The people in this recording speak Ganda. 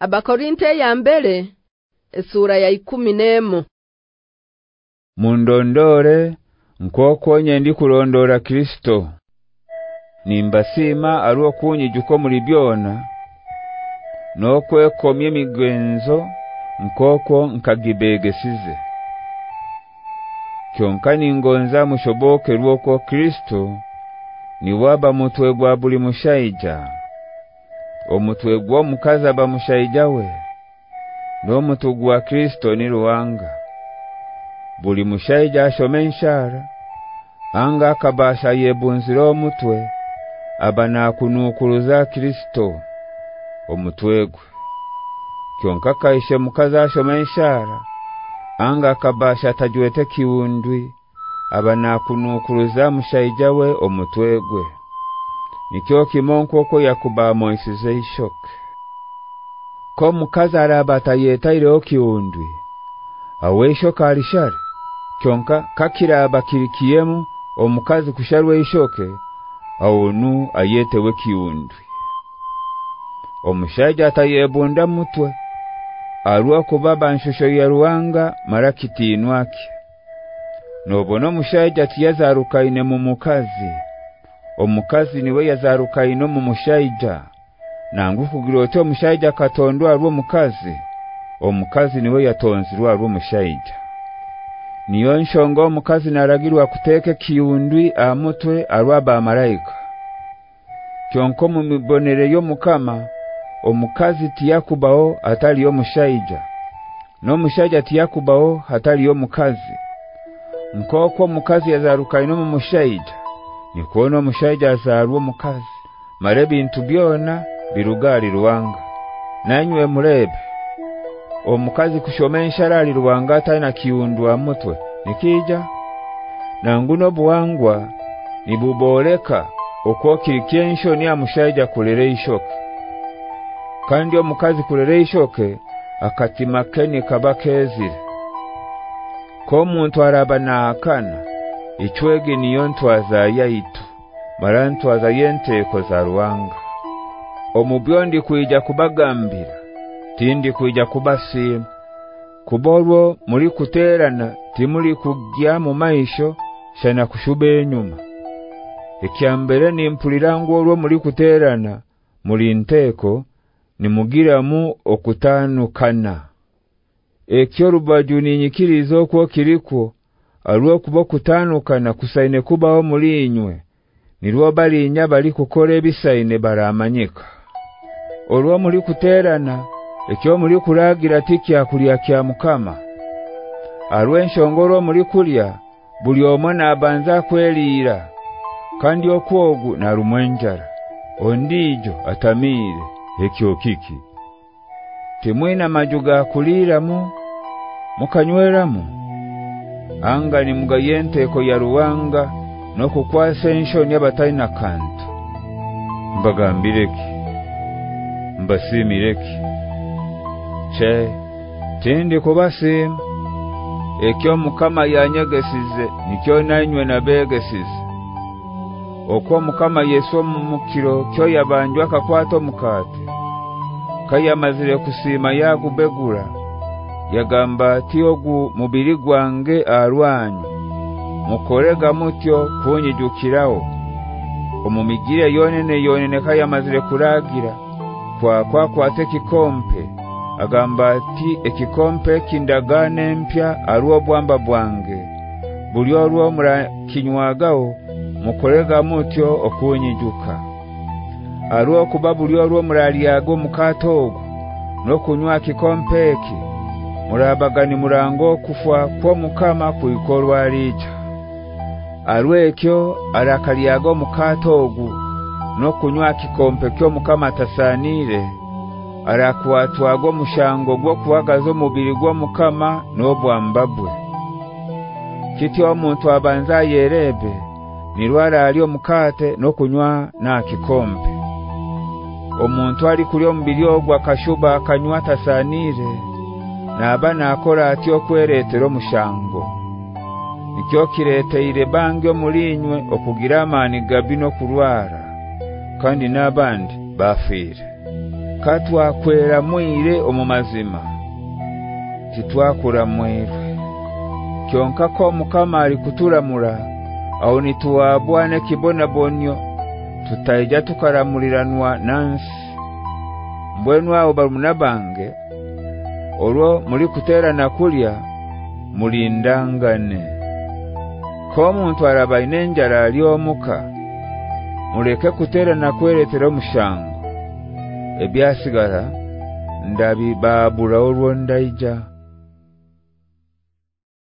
Abakorinte ya mbere esura ya 10 nemo Mundondore nkokonye ndi kulondora Kristo. Nimbasima aruo kunyijuko muri byona Nokwe komye migwenzo nkoko nkagibegesize. Kyonkani ngonza mushoboke ruoko Kristo ni waba mutwe gwa buli mushaija omutwe gwo mukaza bamushaija we no mutugu wa Kristo ni ruwanga buli mushaija ashomenshara anga kabasha yebunziro omutwe abana kunukuruza Kristo omutwegwe kyonka kaishe mukaza ashomenshara anga kabasha tajwete kiundwi abana kunukuruza mushaija we omutwegwe nikyo kimonko ko yakuba moyisize ishoke ko mukaza arabata yetaire okiundwi awesho kalishar kyonka kakiraba kirikiyemu omukazi kusharwe ishoke awonu ayetewe kiundwi omushaija atayebunda mutwe arwa kubaba nshusho ya ruwanga marakitinwaki nobono mushaija tiyazarukaine mu mukazi omukazi niwe yazaruka ino mu mushaija. Nangu kugirote omushaija katondwa ruo mukazi omukazi niwe yatonzirwa ruo mushaija niyo nshongo omukazi naragirwa kuteke kiundwi amutwe arwaba malaika kyonko mu mibonere yo mukama omukazi tiyakubao atali yo mushaija no mushaija tiyakubao hatali yo mukazi mkoko mukazi yazaruka ino mu mushaija nikono mushaija azarwo mukazi mare bintu byona birugari ruwanga. Nanywe murebe omukazi kushomensha ali ruwanga tana kiundwa mutwe. Nikija nanguno buwangwa nibuboleka okwo kirikensho ni amushaija kulere ishoke kandi omukazi kulere ishoke akatima keni kabakezire ko muntu araba nakana ichwege niyo ntwaza yaitu marantwaza yenteko za ruwanga. Omubyondi kuija kubagambira tindi kuija kubasima. Kuborwo muri kuterana timuri kugya mu maisho shana kushube enyuma. Ekyambere ni mpulirango olwo muri kuterana muri nteko nimugiramu okutanukana. Ekyo rubaju ninyikirizo okwo kiriko alwo kuba kutanukana kusaine kubaho muri inywe. Nirwo bali kukora ebisaine baramanyika olwo muri kuterana ekyo muri kuragira tikya kulya kya mukama. Alwo enshongoro muri kulya buli omwana abanza kwelira. Kandi okwogu na rumwenjara ondijo atamire ekyo kiki? Temwena majuga kuliramu mukanyweramu anga ni mugayente ko ya ruwanga no kukwasa enshoni abataina kantu mbagambireki mbasimireki che tindi kubasima ekyo mukama yanyegesize nikyo nanywe nabegesize okwo mukama Yesu mukiro kyo yabanjwa akakwata mukate. Kaya mazire kusima yagubegura yagamba tiyogu mubiri gwange arwanyu mukorega mutyo kunyijukirawo. Omumigire yonene yonene kaya mazire kuragira kwa kwa kwate kikompe. Agamba ati ekikompe kindagane mpya aruo bwamba bwange. Buli olwo mura kinywagawo mukorega mutyo okunyijuka. Aruo kubabuli olwo muraliago mukatogo no kunywa kikompeki murabagani murango kufwa kwa mukama kuikorwa alicho arwekyo arakaliago ogu no kunywa kikompe kyo mukama tasanire arakwatwago mushango gwo kuwagazo mubiri gwo mukama no bwambabwe. Kityo omuntu abanza yerebe nirwara ali omukate no kunywa na kikompe. Omuntu ali kulyo omubiri ogwa kashuba akanywa tasanire nabana akora atyo kweretero mushango nikyo kireteire bangyo mulinywe okugira amani gabino kurwara kandi nabandi bafire katwa kwera mwire omumazima titwakura mwirwe kyonka ko mukama ali kuturamura aho nituwabwane kibona bonyo tutaija tukaramuliranwa nansi mbwenu abo barunabange olwo muri kutera na kulya mulindangane ko muntu arabaine njara aliomuka muleke kutera na kweretera mushango ebyasigara ndabi babura olwo ndaija